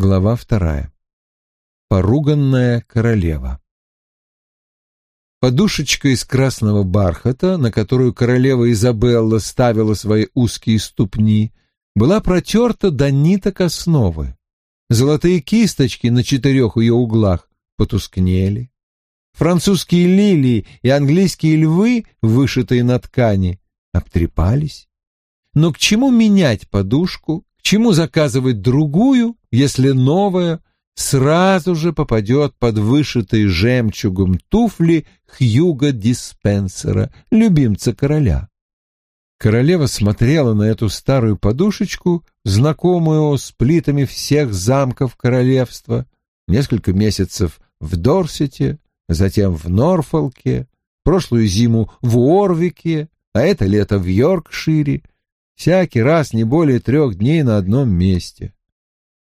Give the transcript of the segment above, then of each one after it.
Глава вторая. Поруганная королева. Подушечка из красного бархата, на которую королева Изабелла ставила свои узкие ступни, была протерта до ниток основы. Золотые кисточки на четырех ее углах потускнели. Французские лилии и английские львы, вышитые на ткани, обтрепались. Но к чему менять подушку, чему заказывать другую, если новая сразу же попадет под вышитые жемчугом туфли Хьюга Диспенсера, любимца короля? Королева смотрела на эту старую подушечку, знакомую с плитами всех замков королевства, несколько месяцев в Дорсете, затем в Норфолке, прошлую зиму в Уорвике, а это лето в Йоркшире, всякий раз не более трех дней на одном месте.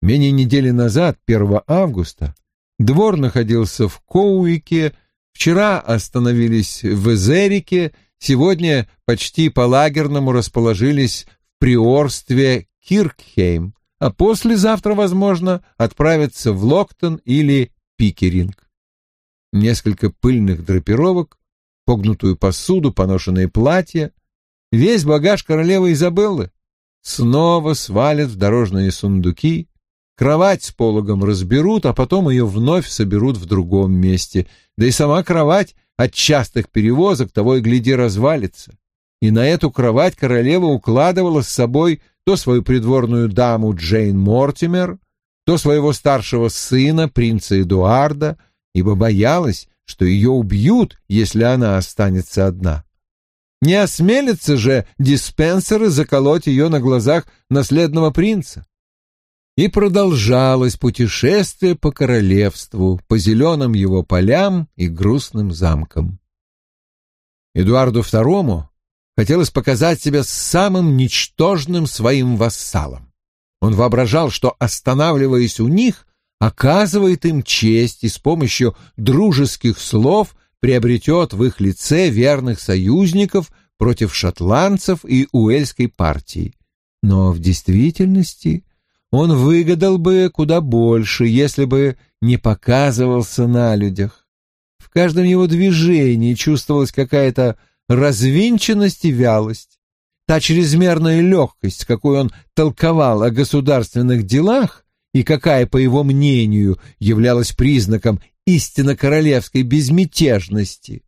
Менее недели назад, 1 августа, двор находился в Коуике, вчера остановились в Эзерике, сегодня почти по-лагерному расположились в приорстве Киркхейм, а послезавтра, возможно, отправятся в Локтон или Пикеринг. Несколько пыльных драпировок, погнутую посуду, поношенные платья, весь багаж королевы Изабеллы снова свалят в дорожные сундуки, кровать с пологом разберут, а потом ее вновь соберут в другом месте, да и сама кровать от частых перевозок того и гляди развалится. И на эту кровать королева укладывала с собой то свою придворную даму Джейн Мортимер, то своего старшего сына, принца Эдуарда, ибо боялась, что ее убьют, если она останется одна. Не осмелятся же диспенсеры заколоть ее на глазах наследного принца. И продолжалось путешествие по королевству, по зеленым его полям и грустным замкам. Эдуарду II хотелось показать себя самым ничтожным своим вассалом. Он воображал, что, останавливаясь у них, оказывает им честь и с помощью дружеских слов приобретет в их лице верных союзников против шотландцев и уэльской партии. Но в действительности он выгадал бы куда больше, если бы не показывался на людях. В каждом его движении чувствовалась какая-то развинченность и вялость. Та чрезмерная легкость, с какой он толковал о государственных делах, и какая, по его мнению, являлась признаком истинно королевской безмятежности,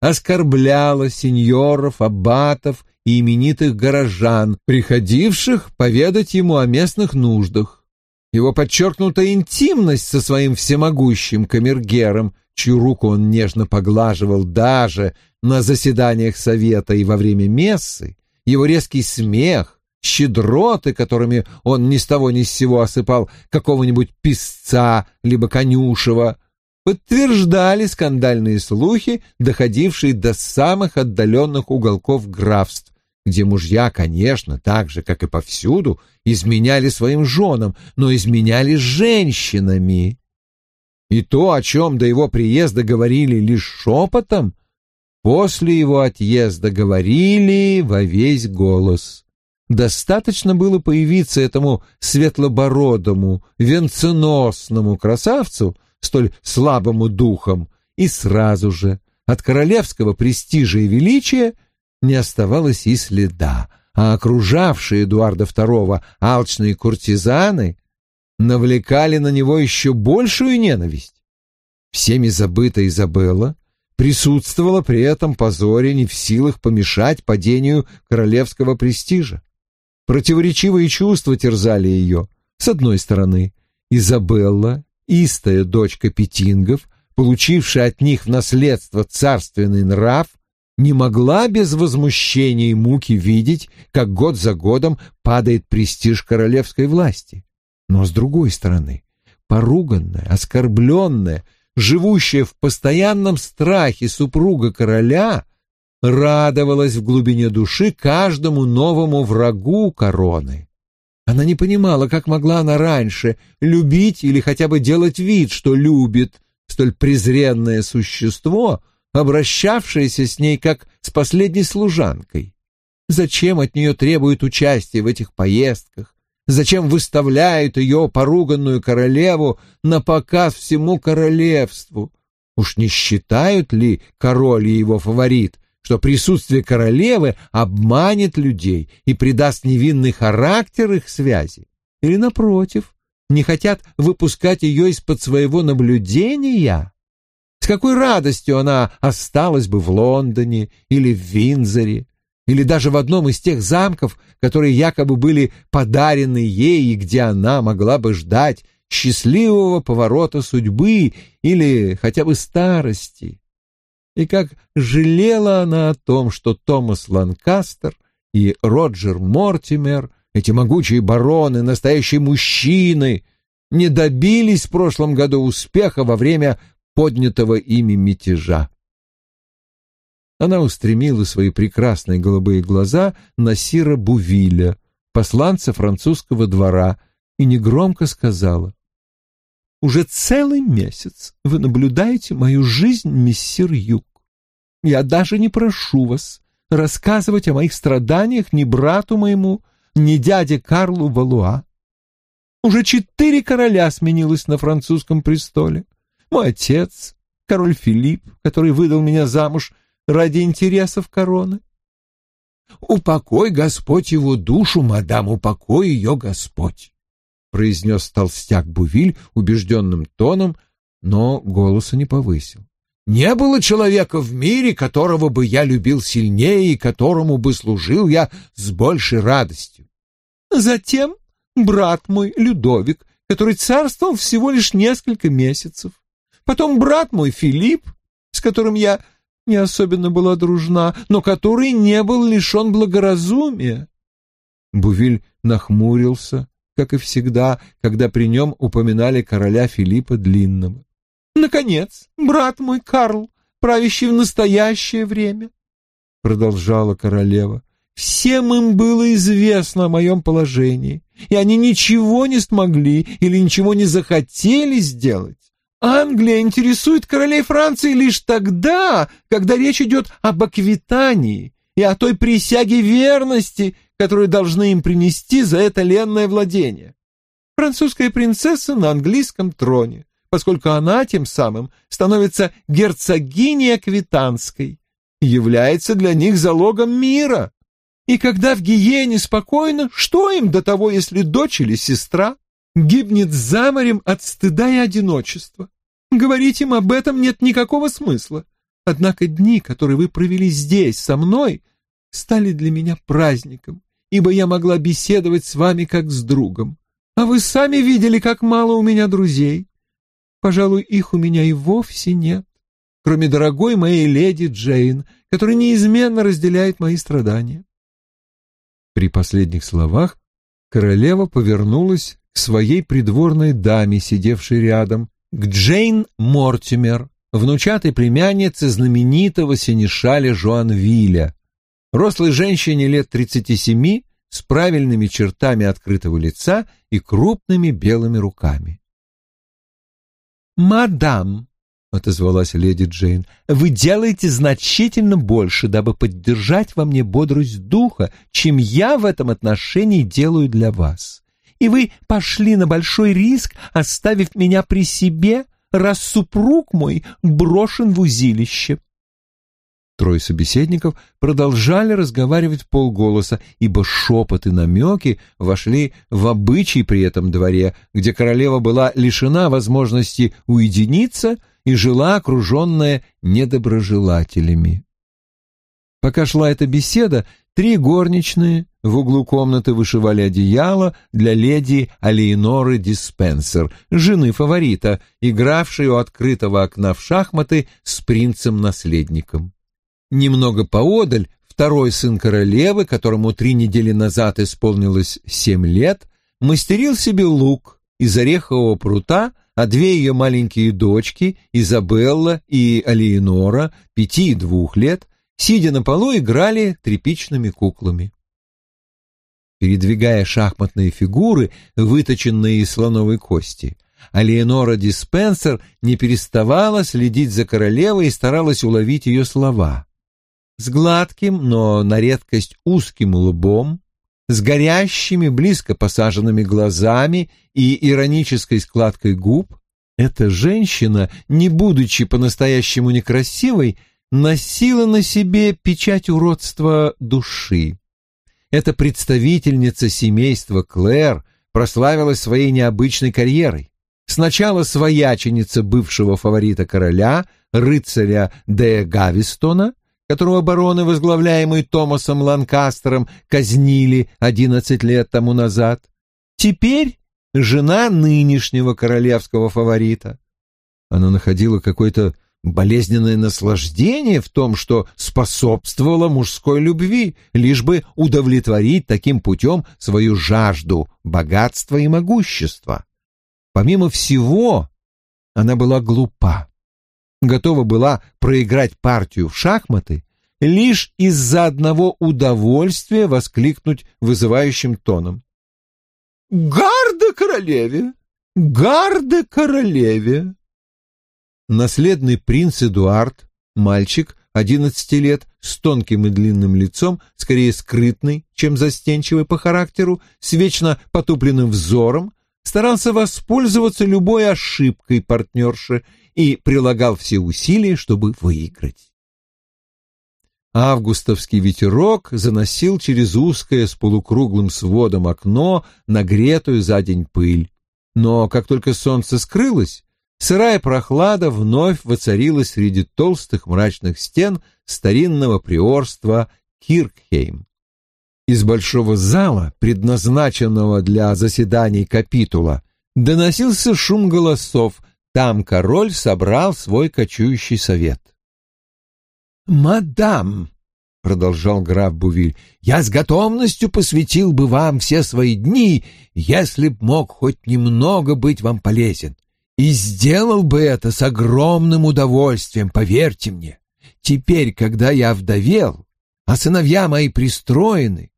оскорбляла сеньоров, аббатов и именитых горожан, приходивших поведать ему о местных нуждах. Его подчеркнутая интимность со своим всемогущим камергером, чью руку он нежно поглаживал даже на заседаниях совета и во время мессы, его резкий смех, щедроты, которыми он ни с того ни с сего осыпал какого-нибудь писца либо конюшева, подтверждали скандальные слухи, доходившие до самых отдаленных уголков графств, где мужья, конечно, так же, как и повсюду, изменяли своим женам, но изменяли женщинами. И то, о чем до его приезда говорили лишь шепотом, после его отъезда говорили во весь голос. Достаточно было появиться этому светлобородому, венценосному красавцу, столь слабому духом, и сразу же от королевского престижа и величия не оставалось и следа, а окружавшие Эдуарда II алчные куртизаны навлекали на него еще большую ненависть. Всеми забытая Изабелла присутствовала при этом позоре не в силах помешать падению королевского престижа. Противоречивые чувства терзали ее. С одной стороны, Изабелла, истая дочка Петингов, получившая от них в наследство царственный нрав, не могла без возмущения и муки видеть, как год за годом падает престиж королевской власти. Но с другой стороны, поруганная, оскорбленная, живущая в постоянном страхе супруга короля радовалась в глубине души каждому новому врагу короны. Она не понимала, как могла она раньше любить или хотя бы делать вид, что любит столь презренное существо, обращавшееся с ней как с последней служанкой. Зачем от нее требуют участия в этих поездках? Зачем выставляют ее, поруганную королеву, на показ всему королевству? Уж не считают ли король и его фаворит, что присутствие королевы обманет людей и придаст невинный характер их связи? Или, напротив, не хотят выпускать ее из-под своего наблюдения? С какой радостью она осталась бы в Лондоне или в Винзоре, или даже в одном из тех замков, которые якобы были подарены ей и где она могла бы ждать счастливого поворота судьбы или хотя бы старости. И как жалела она о том, что Томас Ланкастер и Роджер Мортимер, эти могучие бароны, настоящие мужчины, не добились в прошлом году успеха во время поднятого ими мятежа. Она устремила свои прекрасные голубые глаза на Сира Бувиля, посланца французского двора, и негромко сказала, «Уже целый месяц вы наблюдаете мою жизнь, мессир Юг. Я даже не прошу вас рассказывать о моих страданиях ни брату моему, ни дяде Карлу Валуа. Уже четыре короля сменилось на французском престоле. Мой отец, король Филипп, который выдал меня замуж ради интересов короны. «Упокой, Господь, его душу, мадам, упокой ее, Господь!» Произнес толстяк Бувиль убежденным тоном, но голоса не повысил. «Не было человека в мире, которого бы я любил сильнее и которому бы служил я с большей радостью. Затем брат мой Людовик, который царствовал всего лишь несколько месяцев. Потом брат мой Филипп, с которым я не особенно была дружна, но который не был лишен благоразумия. Бувиль нахмурился, как и всегда, когда при нем упоминали короля Филиппа Длинного. «Наконец, брат мой Карл, правящий в настоящее время», — продолжала королева, — «всем им было известно о моем положении, и они ничего не смогли или ничего не захотели сделать. Англия интересует королей Франции лишь тогда, когда речь идет об аквитании и о той присяге верности, которую должны им принести за это ленное владение. Французская принцесса на английском троне, поскольку она тем самым становится герцогиней аквитанской, является для них залогом мира. И когда в Гиене спокойно, что им до того, если дочь или сестра гибнет за морем от стыда и одиночества? Говорить им об этом нет никакого смысла. Однако дни, которые вы провели здесь со мной, стали для меня праздником, ибо я могла беседовать с вами как с другом. А вы сами видели, как мало у меня друзей. Пожалуй, их у меня и вовсе нет, кроме дорогой моей леди Джейн, которая неизменно разделяет мои страдания. При последних словах королева повернулась к своей придворной даме, сидевшей рядом, к Джейн Мортимер, внучатой племяннице знаменитого синешаля Жуанвиля, рослой женщине лет 37 с правильными чертами открытого лица и крупными белыми руками. «Мадам», — отозвалась леди Джейн, — «вы делаете значительно больше, дабы поддержать во мне бодрость духа, чем я в этом отношении делаю для вас и вы пошли на большой риск, оставив меня при себе, раз супруг мой брошен в узилище». Трое собеседников продолжали разговаривать полголоса, ибо шепот и намеки вошли в обычай при этом дворе, где королева была лишена возможности уединиться и жила окруженная недоброжелателями. Пока шла эта беседа, три горничные в углу комнаты вышивали одеяло для леди Алиеноры Диспенсер, жены фаворита, игравшей у открытого окна в шахматы с принцем-наследником. Немного поодаль второй сын королевы, которому три недели назад исполнилось семь лет, мастерил себе лук из орехового прута, а две ее маленькие дочки, Изабелла и Алиенора, пяти и двух лет, сидя на полу, играли тряпичными куклами. Передвигая шахматные фигуры, выточенные из слоновой кости, Алиенора Диспенсер не переставала следить за королевой и старалась уловить ее слова. С гладким, но на редкость узким лбом, с горящими, близко посаженными глазами и иронической складкой губ, эта женщина, не будучи по-настоящему некрасивой, носила на себе печать уродства души. Эта представительница семейства Клэр прославилась своей необычной карьерой. Сначала свояченица бывшего фаворита короля, рыцаря де Гавистона, которого бароны, возглавляемые Томасом Ланкастером, казнили одиннадцать лет тому назад. Теперь жена нынешнего королевского фаворита. Она находила какое-то болезненное наслаждение в том, что способствовало мужской любви, лишь бы удовлетворить таким путем свою жажду богатства и могущества. Помимо всего, она была глупа, готова была проиграть партию в шахматы лишь из-за одного удовольствия воскликнуть вызывающим тоном. «Гарда королеве! Гарда королеве!» Наследный принц Эдуард, мальчик, одиннадцати лет, с тонким и длинным лицом, скорее скрытный, чем застенчивый по характеру, с вечно потупленным взором, старался воспользоваться любой ошибкой партнерши и прилагал все усилия, чтобы выиграть. Августовский ветерок заносил через узкое с полукруглым сводом окно нагретую за день пыль. Но как только солнце скрылось, сырая прохлада вновь воцарилась среди толстых мрачных стен старинного приорства Киркхейм. Из большого зала, предназначенного для заседаний капитула, доносился шум голосов, там король собрал свой кочующий совет. «Мадам», — продолжал граф Бувиль, — «я с готовностью посвятил бы вам все свои дни, если б мог хоть немного быть вам полезен. И сделал бы это с огромным удовольствием, поверьте мне. Теперь, когда я вдовел, а сыновья мои пристроены,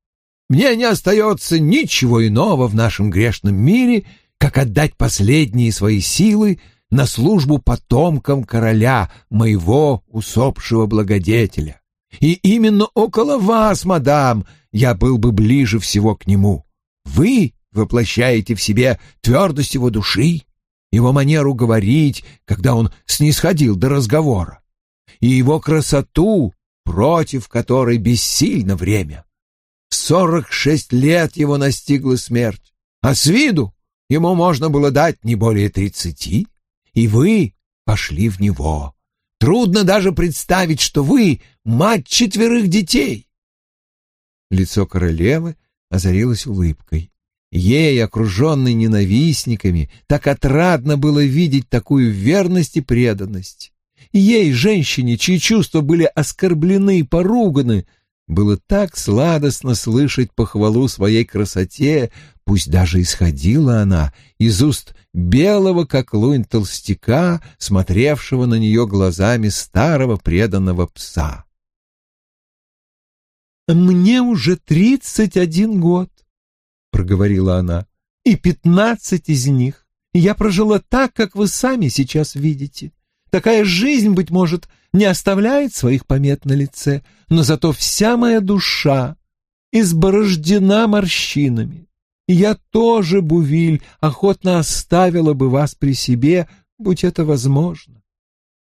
мне не остается ничего иного в нашем грешном мире, как отдать последние свои силы на службу потомкам короля, моего усопшего благодетеля. И именно около вас, мадам, я был бы ближе всего к нему. Вы воплощаете в себе твердость его души, его манеру говорить, когда он снисходил до разговора, и его красоту, против которой бессильно время. Сорок шесть лет его настигла смерть, а с виду ему можно было дать не более тридцати и вы пошли в него. Трудно даже представить, что вы мать четверых детей. Лицо королевы озарилось улыбкой. Ей, окруженной ненавистниками, так отрадно было видеть такую верность и преданность. Ей, женщине, чьи чувства были оскорблены и поруганы, было так сладостно слышать похвалу своей красоте, пусть даже исходила она из уст белого, как лунь толстяка, смотревшего на нее глазами старого преданного пса. «Мне уже тридцать один год», — проговорила она, — «и пятнадцать из них я прожила так, как вы сами сейчас видите. Такая жизнь, быть может, не оставляет своих помет на лице, но зато вся моя душа изборождена морщинами. И я тоже, Бувиль, охотно оставила бы вас при себе, будь это возможно.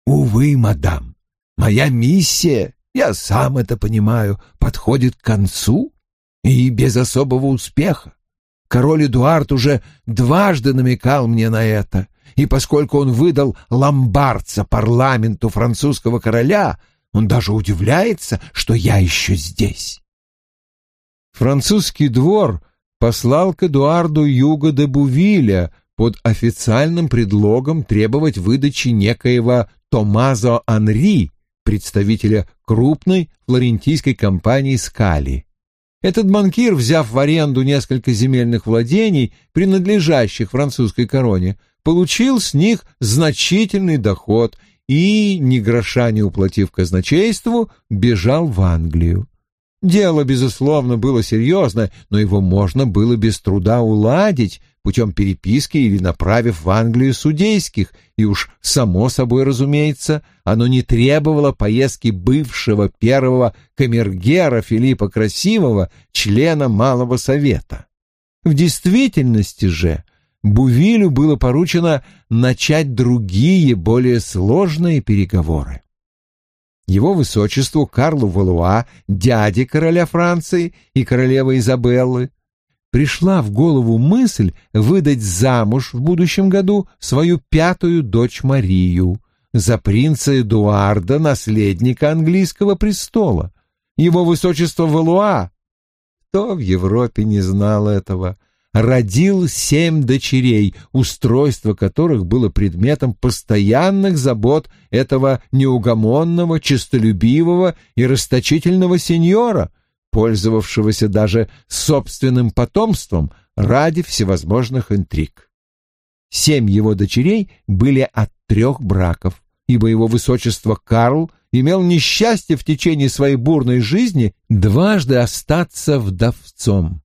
Увы, мадам, моя миссия, я сам это понимаю, подходит к концу и без особого успеха. Король Эдуард уже дважды намекал мне на это, и поскольку он выдал ломбардца парламенту французского короля, он даже удивляется, что я еще здесь. Французский двор послал к Эдуарду Юго де Бувиля под официальным предлогом требовать выдачи некоего Томазо Анри, представителя крупной флорентийской компании «Скали». Этот банкир, взяв в аренду несколько земельных владений, принадлежащих французской короне, получил с них значительный доход и, ни гроша не уплатив казначейству, бежал в Англию. Дело, безусловно, было серьезное, но его можно было без труда уладить путем переписки или направив в Англию судейских, и уж само собой разумеется, оно не требовало поездки бывшего первого камергера Филиппа Красивого, члена Малого Совета. В действительности же Бувилю было поручено начать другие, более сложные переговоры. Его высочеству Карлу Валуа, дяде короля Франции и королевы Изабеллы, пришла в голову мысль выдать замуж в будущем году свою пятую дочь Марию за принца Эдуарда, наследника английского престола. Его высочество Валуа, кто в Европе не знал этого, родил семь дочерей, устройство которых было предметом постоянных забот этого неугомонного, честолюбивого и расточительного сеньора, пользовавшегося даже собственным потомством ради всевозможных интриг. Семь его дочерей были от трех браков, ибо его высочество Карл имел несчастье в течение своей бурной жизни дважды остаться вдовцом.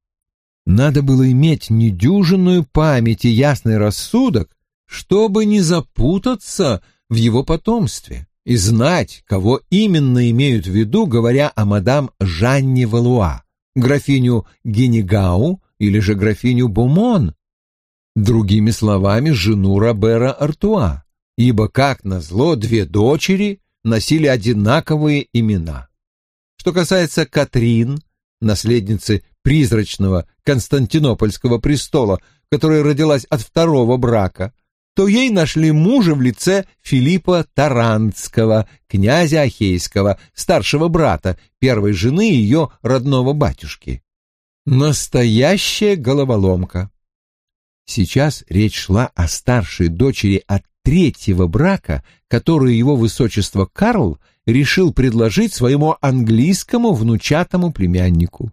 Надо было иметь недюжинную память и ясный рассудок, чтобы не запутаться в его потомстве и знать, кого именно имеют в виду, говоря о мадам Жанне Валуа, графиню Генегау или же графиню Бумон, другими словами, жену Робера Артуа, ибо, как назло, две дочери носили одинаковые имена. Что касается Катрин, наследницы призрачного Константинопольского престола, которая родилась от второго брака, то ей нашли мужа в лице Филиппа Тарантского, князя Ахейского, старшего брата, первой жены ее родного батюшки. Настоящая головоломка. Сейчас речь шла о старшей дочери от третьего брака, которую его высочество Карл решил предложить своему английскому внучатому племяннику.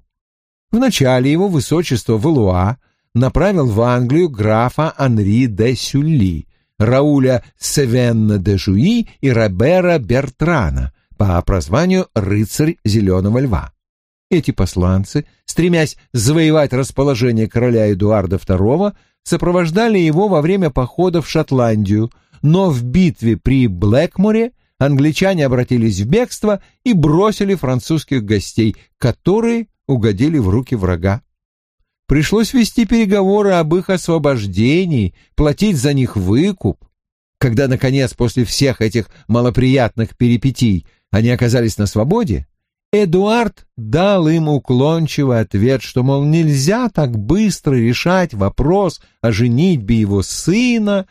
Вначале его высочество Валуа направил в Англию графа Анри де Сюлли, Рауля Севенна де Жуи и Робера Бертрана по прозванию «Рыцарь Зеленого Льва». Эти посланцы, стремясь завоевать расположение короля Эдуарда II, сопровождали его во время похода в Шотландию, но в битве при Блэкморе англичане обратились в бегство и бросили французских гостей, которые угодили в руки врага. Пришлось вести переговоры об их освобождении, платить за них выкуп. Когда, наконец, после всех этих малоприятных перипетий они оказались на свободе, Эдуард дал им уклончивый ответ, что, мол, нельзя так быстро решать вопрос о женитьбе его сына,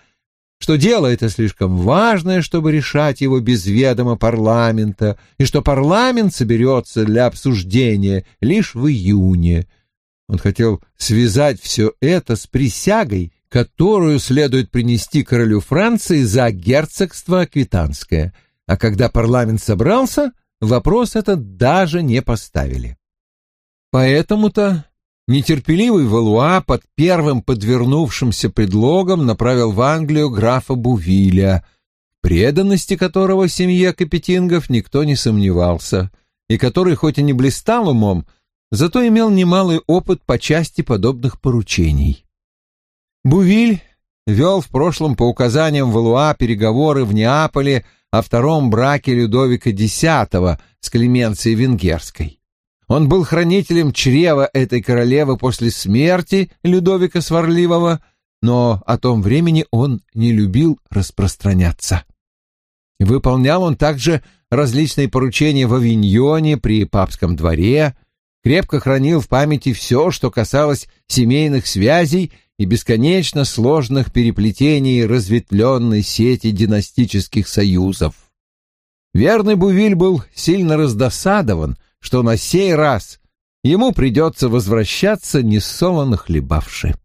что дело это слишком важное, чтобы решать его без ведома парламента, и что парламент соберется для обсуждения лишь в июне. Он хотел связать все это с присягой, которую следует принести королю Франции за герцогство Аквитанское, а когда парламент собрался, вопрос этот даже не поставили. Поэтому-то Нетерпеливый Валуа под первым подвернувшимся предлогом направил в Англию графа Бувиля, преданности которого семье Капетингов никто не сомневался, и который хоть и не блистал умом, зато имел немалый опыт по части подобных поручений. Бувиль вел в прошлом по указаниям Валуа переговоры в Неаполе о втором браке Людовика X с Клеменцией Венгерской. Он был хранителем чрева этой королевы после смерти Людовика Сварливого, но о том времени он не любил распространяться. Выполнял он также различные поручения в Авиньоне при папском дворе, крепко хранил в памяти все, что касалось семейных связей и бесконечно сложных переплетений разветвленной сети династических союзов. Верный Бувиль был сильно раздосадован, что на сей раз ему придется возвращаться несолоно хлебавши.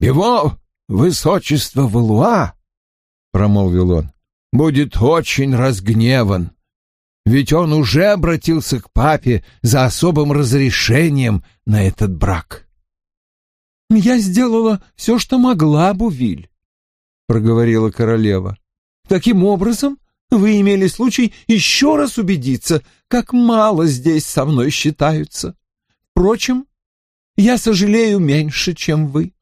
«Его высочество Валуа, — промолвил он, — будет очень разгневан, ведь он уже обратился к папе за особым разрешением на этот брак». «Я сделала все, что могла, Бувиль», — проговорила королева. «Таким образом вы имели случай еще раз убедиться, как мало здесь со мной считаются. Впрочем, я сожалею меньше, чем вы.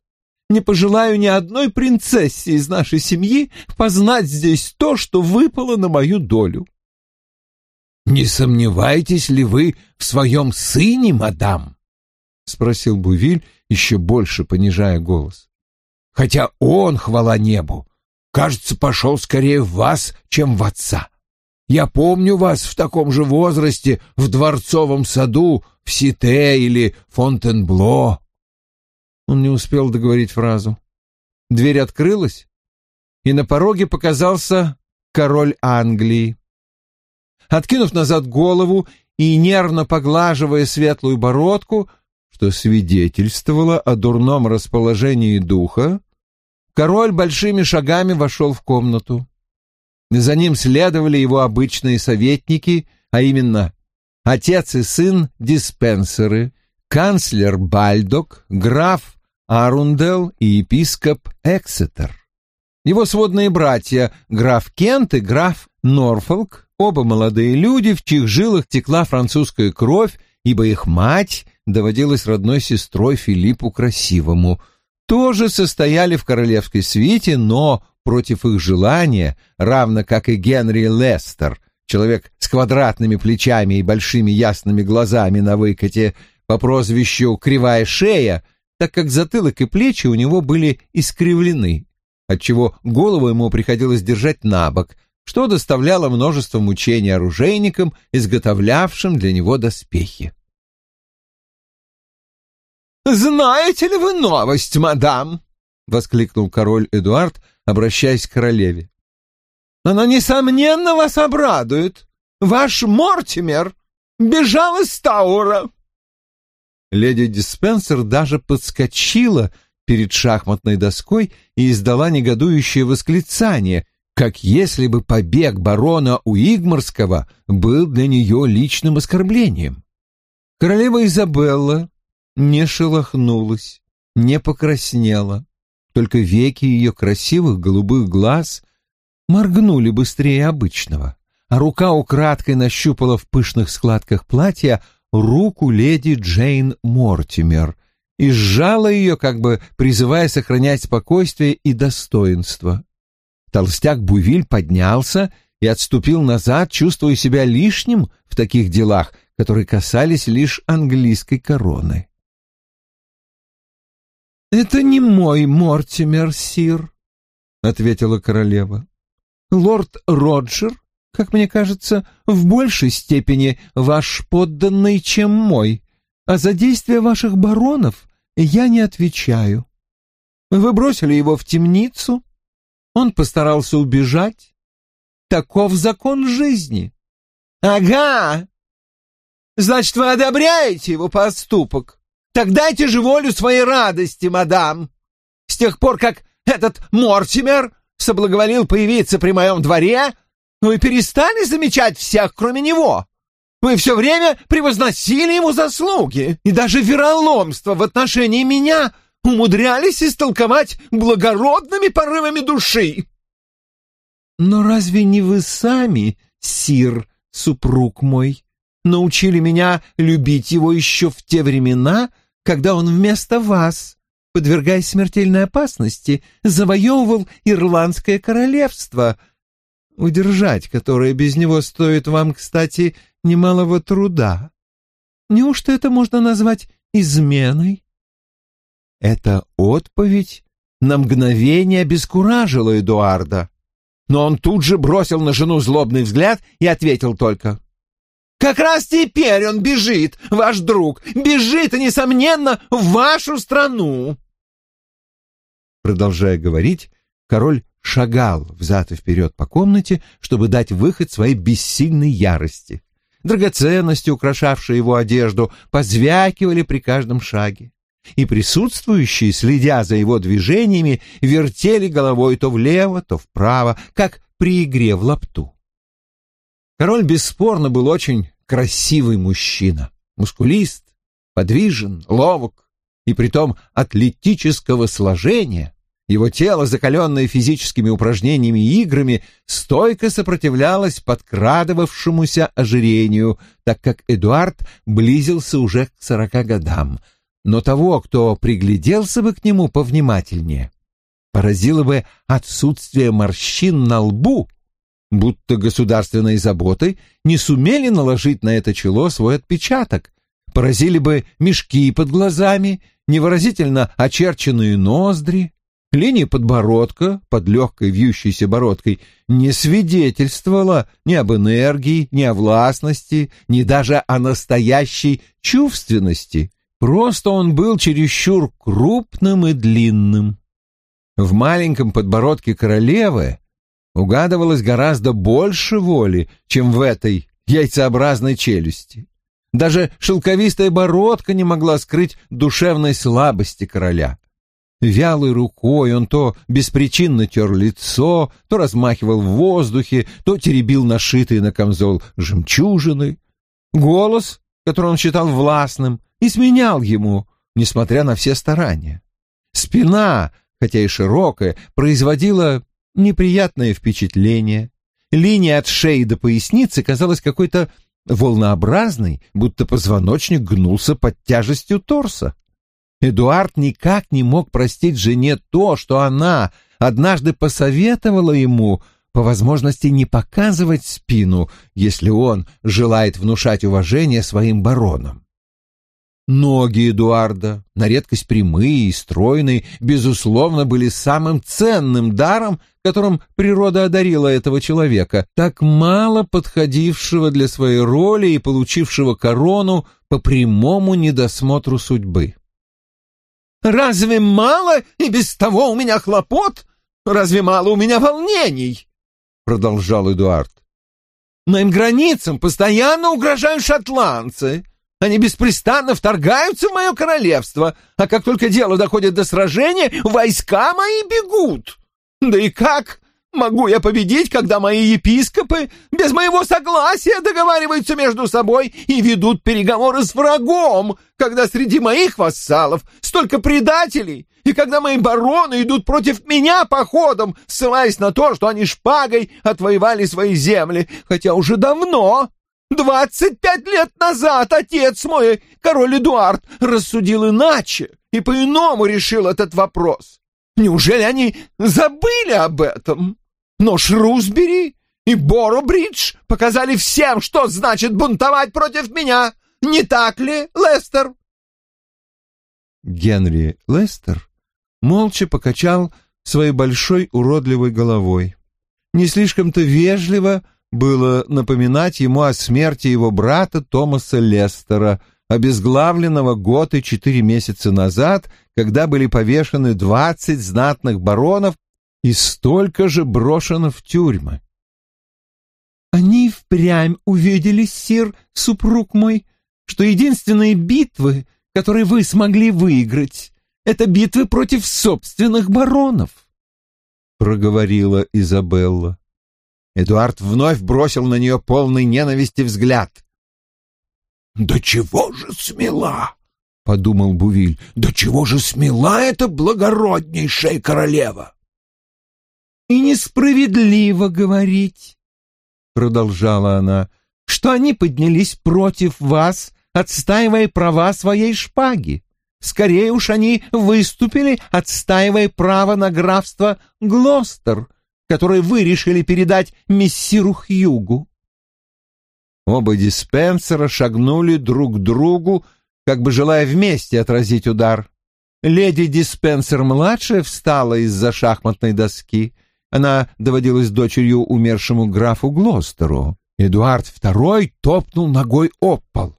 Не пожелаю ни одной принцессе из нашей семьи познать здесь то, что выпало на мою долю. «Не сомневаетесь ли вы в своем сыне, мадам?» — спросил Бувиль, еще больше понижая голос. «Хотя он, хвала небу, кажется, пошел скорее в вас, чем в отца. Я помню вас в таком же возрасте в дворцовом саду в Сите или Фонтенбло». Он не успел договорить фразу. Дверь открылась, и на пороге показался король Англии. Откинув назад голову и нервно поглаживая светлую бородку, что свидетельствовало о дурном расположении духа, король большими шагами вошел в комнату. За ним следовали его обычные советники, а именно отец и сын диспенсеры, канцлер Бальдок, граф Арундел и епископ Эксетер. Его сводные братья граф Кент и граф Норфолк, оба молодые люди, в чьих жилах текла французская кровь, ибо их мать доводилась родной сестрой Филиппу Красивому, тоже состояли в королевской свите, но против их желания, равно как и Генри Лестер, человек с квадратными плечами и большими ясными глазами на выкате, по прозвищу «Кривая шея», так как затылок и плечи у него были искривлены, отчего голову ему приходилось держать на бок, что доставляло множество мучений оружейникам, изготовлявшим для него доспехи. «Знаете ли вы новость, мадам?» — воскликнул король Эдуард, обращаясь к королеве. «Она, несомненно, вас обрадует. Ваш Мортимер бежал из Таура». Леди Диспенсер даже подскочила перед шахматной доской и издала негодующее восклицание, как если бы побег барона Уигмарского был для нее личным оскорблением. Королева Изабелла не шелохнулась, не покраснела, только веки ее красивых голубых глаз моргнули быстрее обычного, а рука украдкой нащупала в пышных складках платья руку леди Джейн Мортимер и сжала ее, как бы призывая сохранять спокойствие и достоинство. Толстяк Бувиль поднялся и отступил назад, чувствуя себя лишним в таких делах, которые касались лишь английской короны. «Это не мой Мортимер, сир», — ответила королева. «Лорд Роджер как мне кажется, в большей степени ваш подданный, чем мой, а за действия ваших баронов я не отвечаю. Вы бросили его в темницу, он постарался убежать. Таков закон жизни. Ага! Значит, вы одобряете его поступок? Так дайте же волю своей радости, мадам. С тех пор, как этот Мортимер соблаговолил появиться при моем дворе, вы перестали замечать всех, кроме него. Вы все время превозносили ему заслуги, и даже вероломство в отношении меня умудрялись истолковать благородными порывами души. Но разве не вы сами, сир, супруг мой, научили меня любить его еще в те времена, когда он вместо вас, подвергаясь смертельной опасности, завоевывал Ирландское королевство — удержать которое без него стоит вам, кстати, немалого труда. Неужто это можно назвать изменой? Эта отповедь на мгновение обескуражила Эдуарда, но он тут же бросил на жену злобный взгляд и ответил только. «Как раз теперь он бежит, ваш друг, бежит, несомненно, в вашу страну!» Продолжая говорить, король шагал взад и вперед по комнате, чтобы дать выход своей бессильной ярости. Драгоценности, украшавшие его одежду, позвякивали при каждом шаге. И присутствующие, следя за его движениями, вертели головой то влево, то вправо, как при игре в лапту. Король бесспорно был очень красивый мужчина, мускулист, подвижен, ловок и притом атлетического сложения, Его тело, закаленное физическими упражнениями и играми, стойко сопротивлялось подкрадывавшемуся ожирению, так как Эдуард близился уже к сорока годам. Но того, кто пригляделся бы к нему повнимательнее, поразило бы отсутствие морщин на лбу, будто государственные заботы не сумели наложить на это чело свой отпечаток, поразили бы мешки под глазами, невыразительно очерченные ноздри, Линия подбородка под легкой вьющейся бородкой не свидетельствовала ни об энергии, ни о властности, ни даже о настоящей чувственности. Просто он был чересчур крупным и длинным. В маленьком подбородке королевы угадывалось гораздо больше воли, чем в этой яйцеобразной челюсти. Даже шелковистая бородка не могла скрыть душевной слабости короля. Вялой рукой он то беспричинно тер лицо, то размахивал в воздухе, то теребил нашитые на камзол жемчужины. Голос, который он считал властным, изменял ему, несмотря на все старания. Спина, хотя и широкая, производила неприятное впечатление. Линия от шеи до поясницы казалась какой-то волнообразной, будто позвоночник гнулся под тяжестью торса. Эдуард никак не мог простить жене то, что она однажды посоветовала ему по возможности не показывать спину, если он желает внушать уважение своим баронам. Ноги Эдуарда, на редкость прямые и стройные, безусловно, были самым ценным даром, которым природа одарила этого человека, так мало подходившего для своей роли и получившего корону по прямому недосмотру судьбы. Разве мало и без того у меня хлопот? Разве мало у меня волнений?» — продолжал Эдуард. «Моим границам постоянно угрожают шотландцы. Они беспрестанно вторгаются в мое королевство, а как только дело доходит до сражения, войска мои бегут. Да и как Могу я победить, когда мои епископы без моего согласия договариваются между собой и ведут переговоры с врагом, когда среди моих вассалов столько предателей, и когда мои бароны идут против меня походом, ссылаясь на то, что они шпагой отвоевали свои земли, хотя уже давно, двадцать пять лет назад, отец мой, король Эдуард, рассудил иначе и по-иному решил этот вопрос. Неужели они забыли об этом?» Но Шрусбери и Боробридж показали всем, что значит бунтовать против меня. Не так ли, Лестер?» Генри Лестер молча покачал своей большой уродливой головой. Не слишком-то вежливо было напоминать ему о смерти его брата Томаса Лестера, обезглавленного год и четыре месяца назад, когда были повешены двадцать знатных баронов и столько же брошено в тюрьмы. Они впрямь увидели, сир, супруг мой, что единственные битвы, которые вы смогли выиграть, это битвы против собственных баронов, — проговорила Изабелла. Эдуард вновь бросил на нее полный ненависти взгляд. «Да чего же смела!» — подумал Бувиль. «Да чего же смела эта благороднейшая королева!» и несправедливо говорить, — продолжала она, — что они поднялись против вас, отстаивая права своей шпаги. Скорее уж они выступили, отстаивая право на графство Глостер, которое вы решили передать мессиру Хьюгу. Оба диспенсера шагнули друг к другу, как бы желая вместе отразить удар. Леди Диспенсер-младшая встала из-за шахматной доски, она доводилась дочерью умершему графу Глостеру. Эдуард II топнул ногой об пол.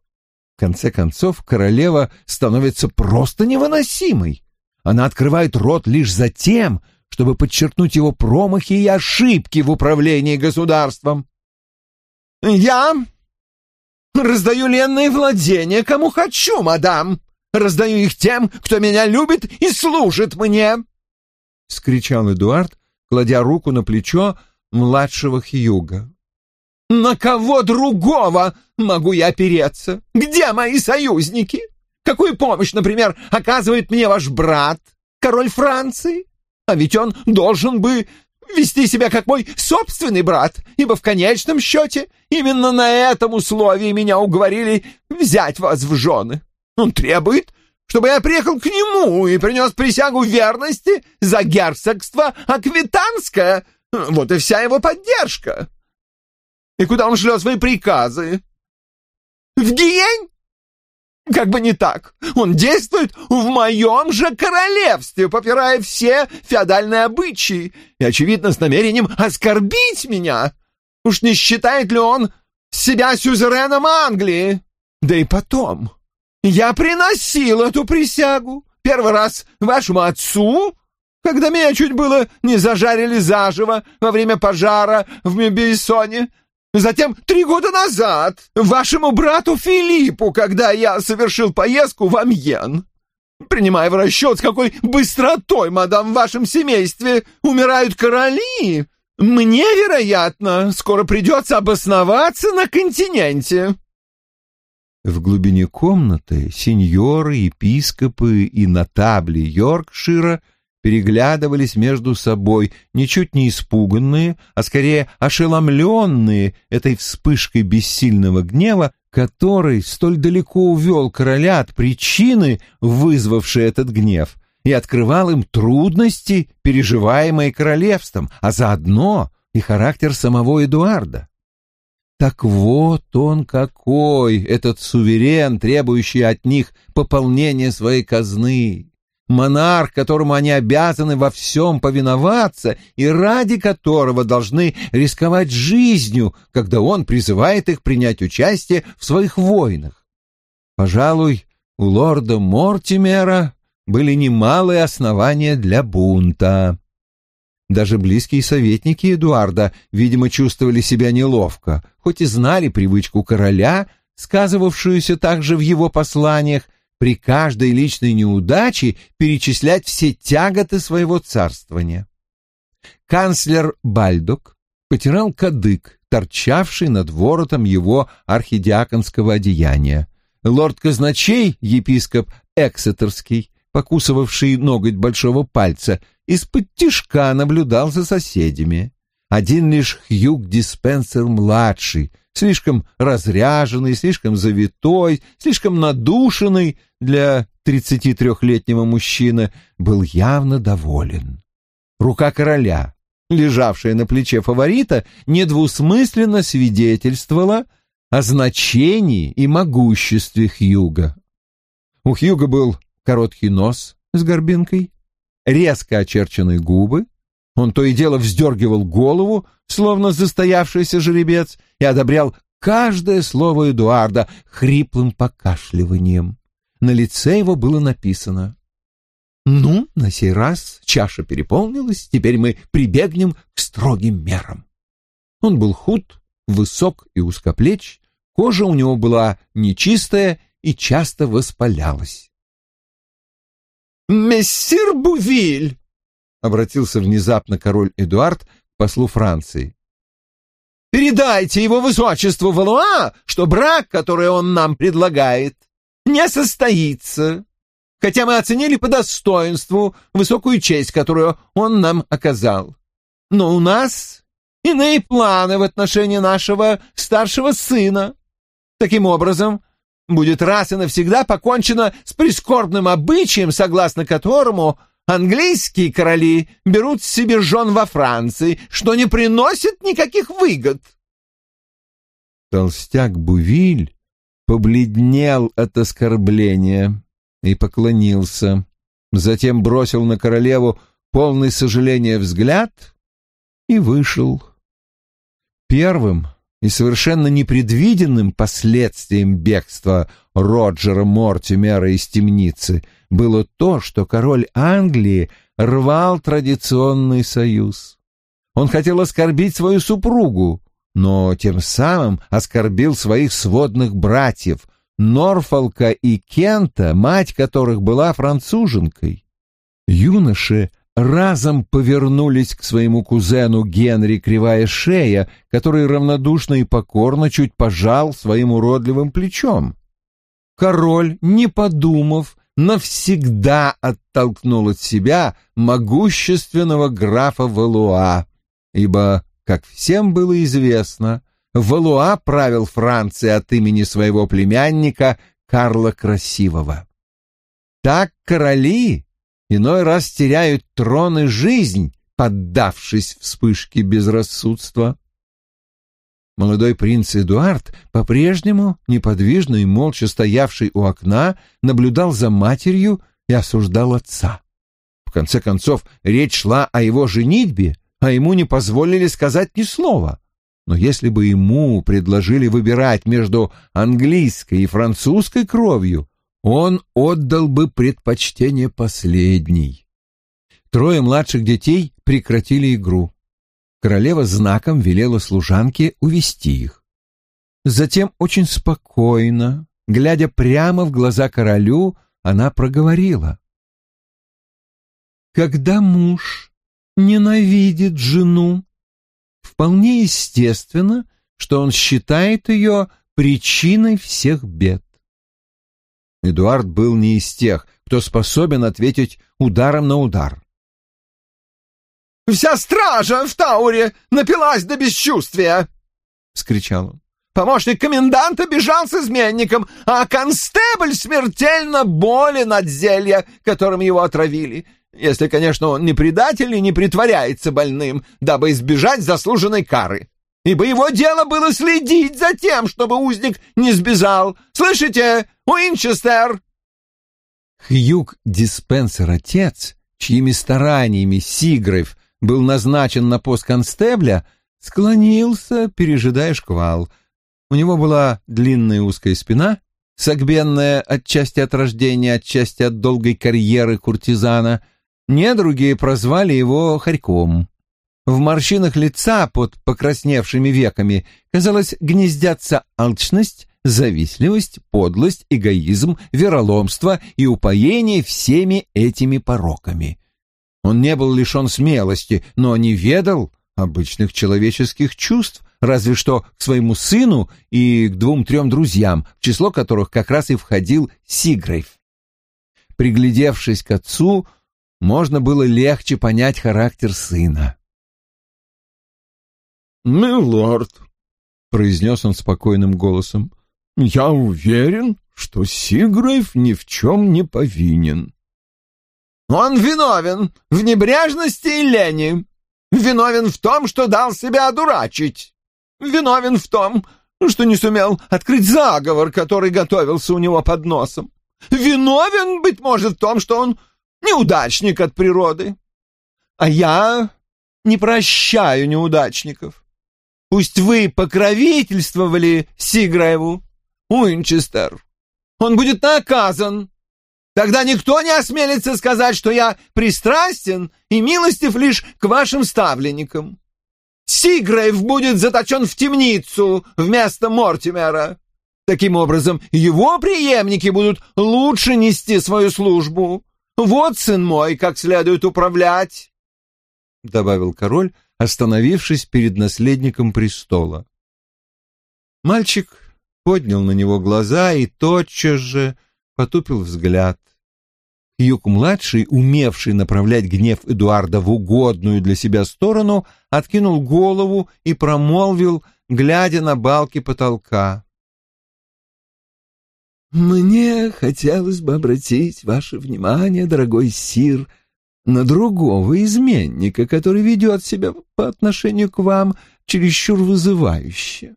В конце концов, королева становится просто невыносимой. Она открывает рот лишь за тем, чтобы подчеркнуть его промахи и ошибки в управлении государством. «Я раздаю ленные владения, кому хочу, мадам. Раздаю их тем, кто меня любит и служит мне!» — скричал Эдуард, кладя руку на плечо младшего Хьюга. «На кого другого могу я опереться? Где мои союзники? Какую помощь, например, оказывает мне ваш брат, король Франции? А ведь он должен бы вести себя как мой собственный брат, ибо в конечном счете именно на этом условии меня уговорили взять вас в жены. Он требует, чтобы я приехал к нему и принес присягу верности за герцогство Аквитанское. Вот и вся его поддержка. И куда он шлет свои приказы? В Гиень? Как бы не так. Он действует в моем же королевстве, попирая все феодальные обычаи и, очевидно, с намерением оскорбить меня. Уж не считает ли он себя сюзереном Англии? Да и потом, я приносил эту присягу первый раз вашему отцу, когда меня чуть было не зажарили заживо во время пожара в Мебейсоне, Затем три года назад вашему брату Филиппу, когда я совершил поездку в Амьен. Принимая в расчет, с какой быстротой, мадам, в вашем семействе умирают короли, мне, вероятно, скоро придется обосноваться на континенте». В глубине комнаты сеньоры, епископы и нотабли Йоркшира переглядывались между собой, ничуть не испуганные, а скорее ошеломленные этой вспышкой бессильного гнева, который столь далеко увел короля от причины, вызвавшей этот гнев, и открывал им трудности, переживаемые королевством, а заодно и характер самого Эдуарда. Так вот он какой, этот суверен, требующий от них пополнения своей казны монарх, которому они обязаны во всем повиноваться и ради которого должны рисковать жизнью, когда он призывает их принять участие в своих войнах. Пожалуй, у лорда Мортимера были немалые основания для бунта. Даже близкие советники Эдуарда, видимо, чувствовали себя неловко, хоть и знали привычку короля, сказывавшуюся также в его посланиях, при каждой личной неудаче перечислять все тяготы своего царствования. Канцлер Бальдок потирал кадык, торчавший над воротом его архидиаконского одеяния. Лорд-казначей, епископ Эксетерский, покусывавший ноготь большого пальца, из-под тишка наблюдал за соседями. Один лишь Хьюг Диспенсер-младший — слишком разряженный, слишком завитой, слишком надушенный для 33-летнего мужчины, был явно доволен. Рука короля, лежавшая на плече фаворита, недвусмысленно свидетельствовала о значении и могуществе Хьюга. У Хьюга был короткий нос с горбинкой, резко очерченные губы, он то и дело вздергивал голову, словно застоявшийся жеребец, и одобрял каждое слово Эдуарда хриплым покашливанием. На лице его было написано «Ну, на сей раз чаша переполнилась, теперь мы прибегнем к строгим мерам». Он был худ, высок и узкоплеч, кожа у него была нечистая и часто воспалялась. «Мессир Бувиль!» — обратился внезапно король Эдуард к послу Франции. Передайте его высочеству Валуа, что брак, который он нам предлагает, не состоится, хотя мы оценили по достоинству высокую честь, которую он нам оказал. Но у нас иные планы в отношении нашего старшего сына. Таким образом, будет раз и навсегда покончено с прискорбным обычаем, согласно которому Английские короли берут себе жен во Франции, что не приносит никаких выгод. Толстяк Бувиль побледнел от оскорбления и поклонился, затем бросил на королеву полный сожаления взгляд и вышел. Первым и совершенно непредвиденным последствием бегства Роджера Мортимера из темницы было то, что король Англии рвал традиционный союз. Он хотел оскорбить свою супругу, но тем самым оскорбил своих сводных братьев, Норфолка и Кента, мать которых была француженкой. Юноши разом повернулись к своему кузену Генри Кривая Шея, который равнодушно и покорно чуть пожал своим уродливым плечом. Король, не подумав, навсегда оттолкнул от себя могущественного графа Валуа, ибо, как всем было известно, Валуа правил Францией от имени своего племянника Карла Красивого. Так короли иной раз теряют трон и жизнь, поддавшись вспышке безрассудства. Молодой принц Эдуард, по-прежнему неподвижно и молча стоявший у окна, наблюдал за матерью и осуждал отца. В конце концов, речь шла о его женитьбе, а ему не позволили сказать ни слова. Но если бы ему предложили выбирать между английской и французской кровью, он отдал бы предпочтение последней. Трое младших детей прекратили игру. Королева знаком велела служанке увести их. Затем очень спокойно, глядя прямо в глаза королю, она проговорила. «Когда муж ненавидит жену, вполне естественно, что он считает ее причиной всех бед. Эдуард был не из тех, кто способен ответить ударом на удар. Вся стража в Тауре напилась до бесчувствия!» — вскричал он. «Помощник коменданта бежал с изменником, а констебль смертельно болен от зелья, которым его отравили. Если, конечно, он не предатель и не притворяется больным, дабы избежать заслуженной кары. Ибо его дело было следить за тем, чтобы узник не сбежал. Слышите, Уинчестер?» Хьюг Диспенсер отец, чьими стараниями Сигрейв был назначен на пост констебля, склонился, пережидая шквал. У него была длинная узкая спина, согбенная отчасти от рождения, отчасти от долгой карьеры куртизана. Недруги прозвали его Харьком. В морщинах лица под покрасневшими веками, казалось, гнездятся алчность, завистливость, подлость, эгоизм, вероломство и упоение всеми этими пороками. Он не был лишен смелости, но не ведал обычных человеческих чувств, разве что к своему сыну и к двум-трем друзьям, в число которых как раз и входил Сигрейв. Приглядевшись к отцу, можно было легче понять характер сына. «Милорд», — произнес он спокойным голосом, — «я уверен, что Сигрейв ни в чем не повинен. Он виновен в небрежности и лени. Виновен в том, что дал себя одурачить. Виновен в том, что не сумел открыть заговор, который готовился у него под носом. Виновен, быть может, в том, что он неудачник от природы. А я не прощаю неудачников. Пусть вы покровительствовали Сиграеву, Уинчестер. Он будет наказан Тогда никто не осмелится сказать, что я пристрастен и милостив лишь к вашим ставленникам. Сигрейв будет заточен в темницу вместо Мортимера. Таким образом, его преемники будут лучше нести свою службу. Вот, сын мой, как следует управлять, — добавил король, остановившись перед наследником престола. Мальчик поднял на него глаза и тотчас же потупил взгляд. Юг-младший, умевший направлять гнев Эдуарда в угодную для себя сторону, откинул голову и промолвил, глядя на балки потолка. «Мне хотелось бы обратить ваше внимание, дорогой сир, на другого изменника, который ведет себя по отношению к вам чересчур вызывающе.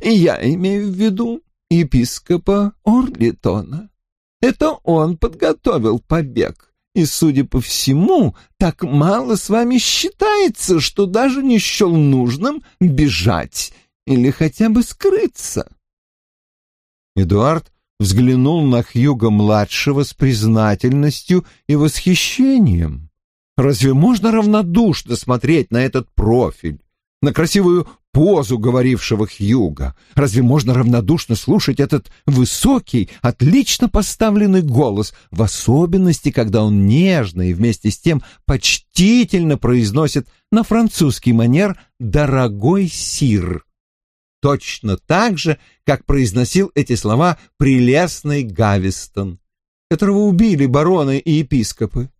И я имею в виду епископа Орлитона. Это он подготовил побег. И, судя по всему, так мало с вами считается, что даже не счел нужным бежать или хотя бы скрыться. Эдуард взглянул на Хьюга-младшего с признательностью и восхищением. Разве можно равнодушно смотреть на этот профиль, на красивую позу говорившего Хьюга. Разве можно равнодушно слушать этот высокий, отлично поставленный голос, в особенности, когда он нежно и вместе с тем почтительно произносит на французский манер «дорогой сир», точно так же, как произносил эти слова прелестный Гавистон. которого убили бароны и епископы.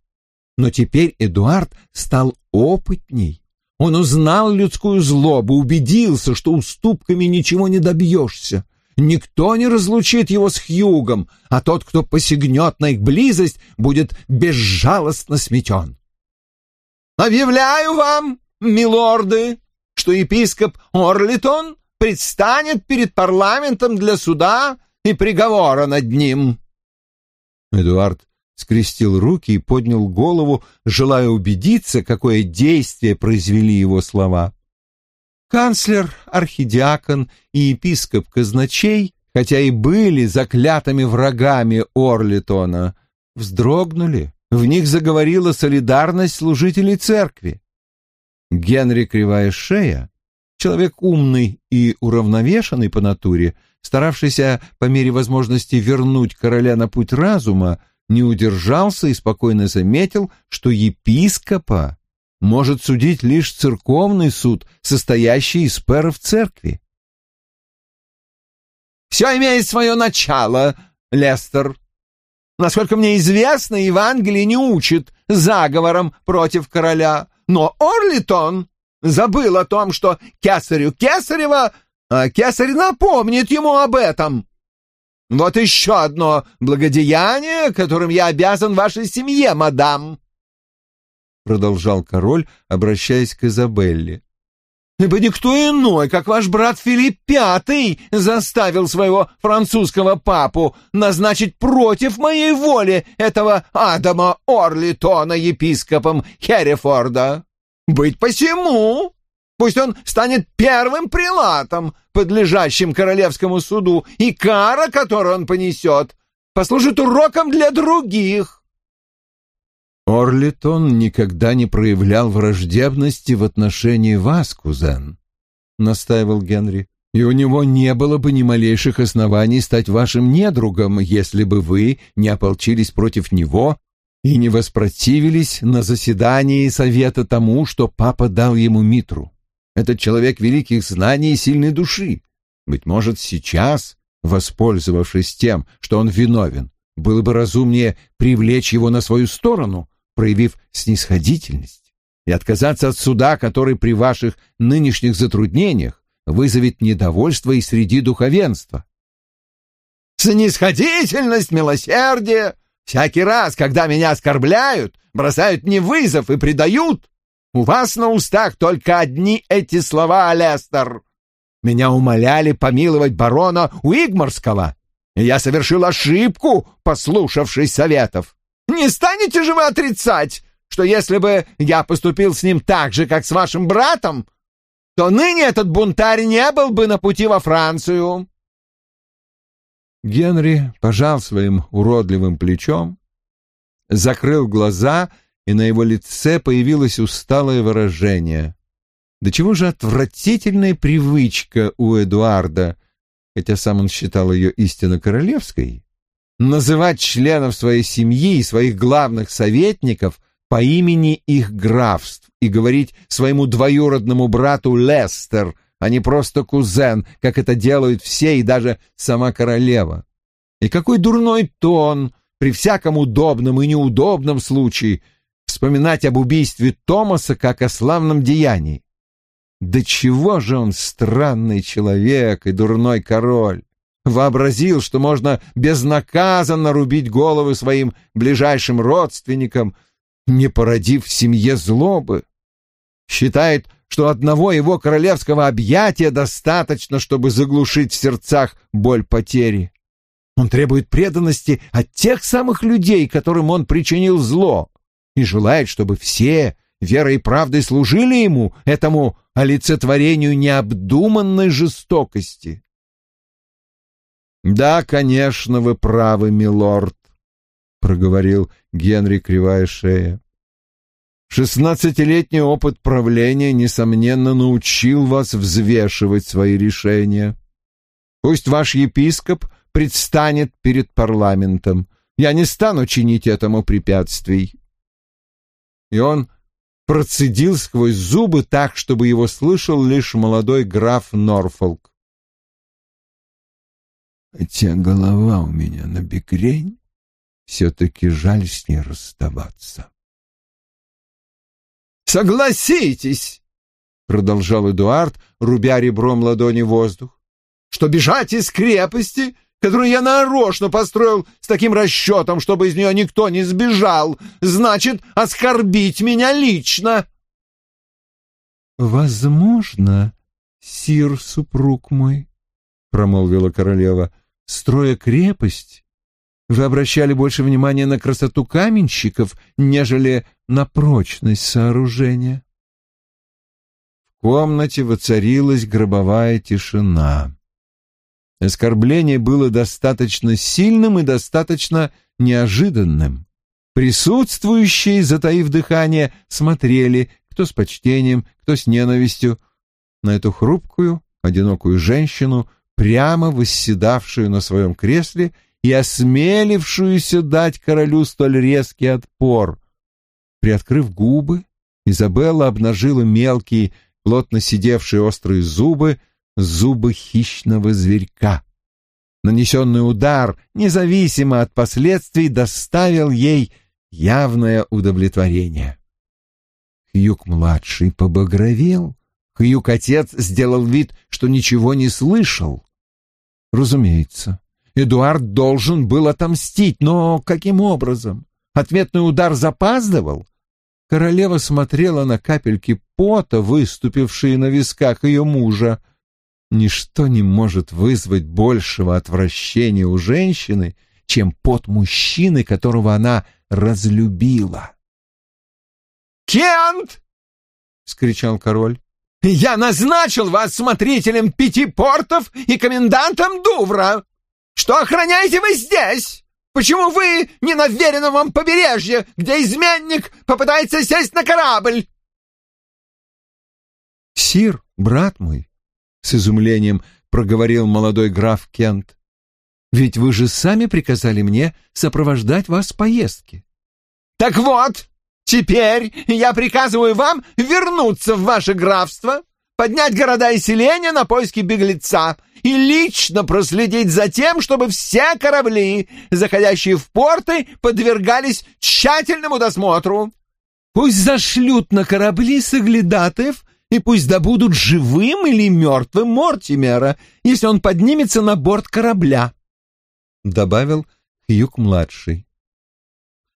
Но теперь Эдуард стал опытней. Он узнал людскую злобу, убедился, что уступками ничего не добьешься. Никто не разлучит его с Хьюгом, а тот, кто посягнет на их близость, будет безжалостно сметен. «Объявляю вам, милорды, что епископ Орлитон предстанет перед парламентом для суда и приговора над ним». Эдуард скрестил руки и поднял голову, желая убедиться, какое действие произвели его слова. Канцлер, архидиакон и епископ казначей, хотя и были заклятыми врагами Орлитона, вздрогнули, в них заговорила солидарность служителей церкви. Генри Кривая Шея, человек умный и уравновешенный по натуре, старавшийся по мере возможности вернуть короля на путь разума, не удержался и спокойно заметил, что епископа может судить лишь церковный суд, состоящий из пэров церкви. «Все имеет свое начало, Лестер. Насколько мне известно, Евангелие не учит заговором против короля, но Орлитон забыл о том, что кесарю Кесарева, а кесарь напомнит ему об этом. Вот еще одно благодеяние, которым я обязан вашей семье, мадам. — продолжал король, обращаясь к Изабелле. «Ибо никто иной, как ваш брат Филипп Пятый, заставил своего французского папу назначить против моей воли этого Адама Орлитона епископом Херефорда. Быть посему, пусть он станет первым прилатом, подлежащим королевскому суду, и кара, которую он понесет, послужит уроком для других». Орлитон никогда не проявлял враждебности в отношении вас, кузен, — настаивал Генри, — и у него не было бы ни малейших оснований стать вашим недругом, если бы вы не ополчились против него и не воспротивились на заседании совета тому, что папа дал ему Митру. Этот человек великих знаний и сильной души. Быть может, сейчас, воспользовавшись тем, что он виновен, было бы разумнее привлечь его на свою сторону, проявив снисходительность, и отказаться от суда, который при ваших нынешних затруднениях вызовет недовольство и среди духовенства. Снисходительность, милосердие! Всякий раз, когда меня оскорбляют, бросают мне вызов и предают. У вас на устах только одни эти слова, Лестер. Меня умоляли помиловать барона Уигморского, и я совершил ошибку, послушавшись советов. Не станете же вы отрицать, что если бы я поступил с ним так же, как с вашим братом, то ныне этот бунтарь не был бы на пути во Францию?» Генри пожал своим уродливым плечом, закрыл глаза, и на его лице появилось усталое выражение. Да чего же отвратительная привычка у Эдуарда, хотя сам он считал ее истинно королевской, называть членов своей семьи и своих главных советников по имени их графств и говорить своему двоюродному брату Лестер, а не просто кузен, как это делают все и даже сама королева. И какой дурной тон при всяком удобном и неудобном случае вспоминать об убийстве Томаса как о славном деянии. Да чего же он странный человек и дурной король! вообразил, что можно безнаказанно рубить головы своим ближайшим родственникам, не породив в семье злобы. Считает, что одного его королевского объятия достаточно, чтобы заглушить в сердцах боль потери. Он требует преданности от тех самых людей, которым он причинил зло, и желает, чтобы все верой и правдой служили ему, этому олицетворению необдуманной жестокости. «Да, конечно, вы правы, милорд», — проговорил Генри Кривая Шея. «Шестнадцатилетний опыт правления, несомненно, научил вас взвешивать свои решения. Пусть ваш епископ предстанет перед парламентом. Я не стану чинить этому препятствий». И он процедил сквозь зубы так, чтобы его слышал лишь молодой граф Норфолк. Хотя голова у меня на бекрень, все-таки жаль с ней расставаться. «Согласитесь!» — продолжал Эдуард, рубя ребром ладони воздух, «что бежать из крепости, которую я нарочно построил с таким расчетом, чтобы из нее никто не сбежал, значит оскорбить меня лично!» «Возможно, сир, супруг мой», — промолвила королева, — «строя крепость, вы обращали больше внимания на красоту каменщиков, нежели на прочность сооружения». В комнате воцарилась гробовая тишина. Оскорбление было достаточно сильным и достаточно неожиданным. Присутствующие, затаив дыхание, смотрели, кто с почтением, кто с ненавистью, на эту хрупкую, одинокую женщину, прямо восседавшую на своем кресле и осмелившуюся дать королю столь резкий отпор. Приоткрыв губы, Изабелла обнажила мелкие, плотно сидевшие острые зубы, зубы хищного зверька. Нанесенный удар, независимо от последствий, доставил ей явное удовлетворение. Хьюк-младший побагровел. Хьюк-отец сделал вид, что ничего не слышал. Разумеется, Эдуард должен был отомстить, но каким образом? Ответный удар запаздывал. Королева смотрела на капельки пота, выступившие на висках ее мужа. Ничто не может вызвать большего отвращения у женщины, чем пот мужчины, которого она разлюбила. «Кент!» — скричал король. «Я назначил вас смотрителем пяти портов и комендантом Дувра! Что охраняете вы здесь? Почему вы не на веренном вам побережье, где изменник попытается сесть на корабль?» «Сир, брат мой», — с изумлением проговорил молодой граф Кент, «ведь вы же сами приказали мне сопровождать вас в поездке». «Так вот, теперь я приказываю вам вернуться в ваше графство, поднять города и селения на поиски беглеца и лично проследить за тем, чтобы все корабли, заходящие в порты, подвергались тщательному досмотру. Пусть зашлют на корабли соглядатаев и пусть добудут живым или мертвым Мортимера, если он поднимется на борт корабля», — добавил Хьюк-младший.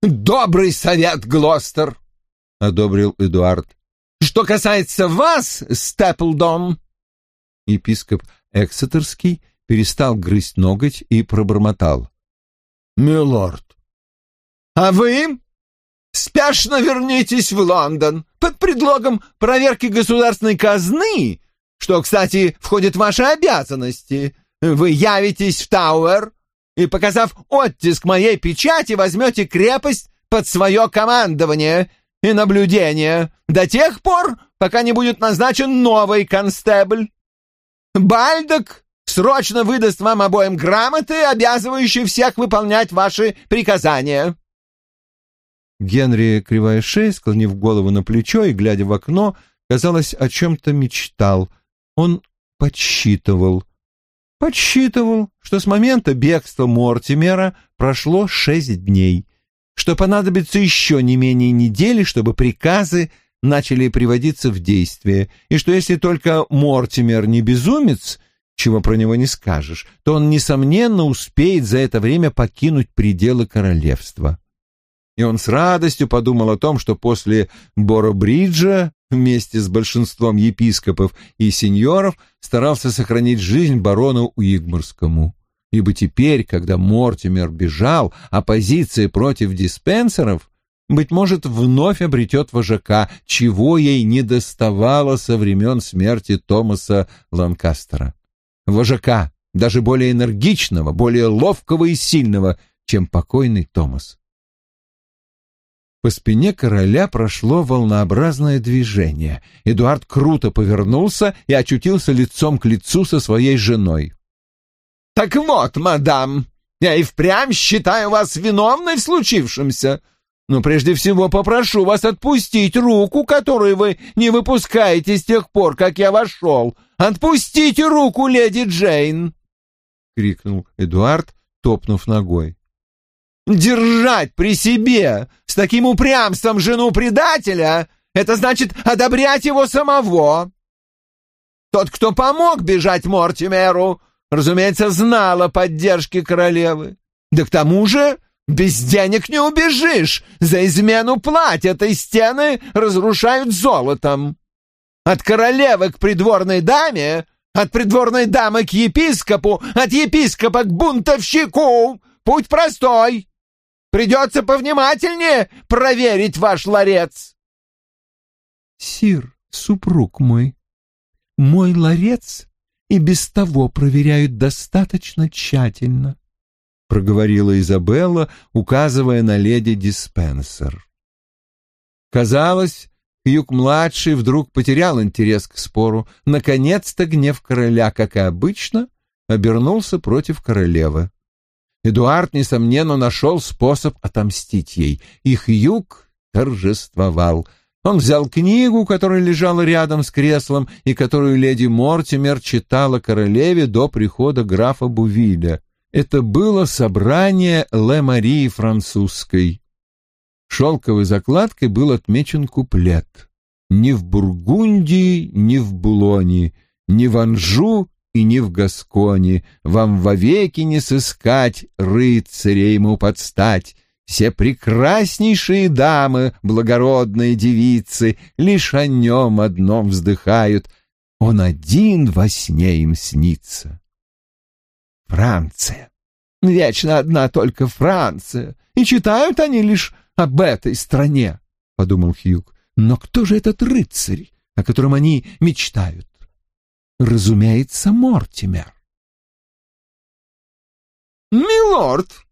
«Добрый совет, Глостер!» — одобрил Эдуард. «Что касается вас, Степлдом...» Епископ Эксетерский перестал грызть ноготь и пробормотал. «Милорд, а вы спешно вернитесь в Лондон под предлогом проверки государственной казны, что, кстати, входит в ваши обязанности. Вы явитесь в Тауэр и, показав оттиск моей печати, возьмете крепость под свое командование и наблюдение до тех пор, пока не будет назначен новый констебль. Бальдок срочно выдаст вам обоим грамоты, обязывающие всех выполнять ваши приказания». Генри, кривая шея, склонив голову на плечо и глядя в окно, казалось, о чем-то мечтал. Он подсчитывал. Подсчитывал, что с момента бегства Мортимера прошло шесть дней, что понадобится еще не менее недели, чтобы приказы начали приводиться в действие, и что если только Мортимер не безумец, чего про него не скажешь, то он, несомненно, успеет за это время покинуть пределы королевства. И он с радостью подумал о том, что после Боробриджа вместе с большинством епископов и сеньоров старался сохранить жизнь барону Уигмурскому. Ибо теперь, когда Мортимер бежал, оппозиция против диспенсеров быть может, вновь обретет вожака, чего ей не доставало со времен смерти Томаса Ланкастера. Вожака, даже более энергичного, более ловкого и сильного, чем покойный Томас. По спине короля прошло волнообразное движение. Эдуард круто повернулся и очутился лицом к лицу со своей женой. «Так вот, мадам, я и впрямь считаю вас виновной в случившемся. Но прежде всего попрошу вас отпустить руку, которую вы не выпускаете с тех пор, как я вошел. Отпустите руку, леди Джейн!» — крикнул Эдуард, топнув ногой. Держать при себе с таким упрямством жену предателя — это значит одобрять его самого. Тот, кто помог бежать Мортимеру, разумеется, знал о поддержке королевы. Да к тому же без денег не убежишь, за измену платят, и стены разрушают золотом. От королевы к придворной даме, от придворной дамы к епископу, от епископа к бунтовщику. Путь простой. Придется повнимательнее проверить ваш ларец. Сир, супруг мой, мой ларец и без того проверяют достаточно тщательно, проговорила Изабелла, указывая на леди Диспенсер. Казалось, Хьюк-младший вдруг потерял интерес к спору. Наконец-то гнев короля, как и обычно, обернулся против королевы. Эдуард, несомненно, нашел способ отомстить ей, и Хьюк торжествовал. Он взял книгу, которая лежала рядом с креслом и которую леди Мортимер читала королеве до прихода графа Бувиля. Это было собрание Ле Марии французской. Шелковой закладкой был отмечен куплет. «Ни в Бургундии, ни в Булоне, ни в Анжу и ни в Гасконе вам вовеки не сыскать рыцарей ему подстать. Все прекраснейшие дамы, благородные девицы, лишь о нем одном вздыхают. Он один во сне им снится. Франция. Вечно одна только Франция. И читают они лишь об этой стране, — подумал Хьюг. Но кто же этот рыцарь, о котором они мечтают? Разумеется, Мортимер. «Милорд,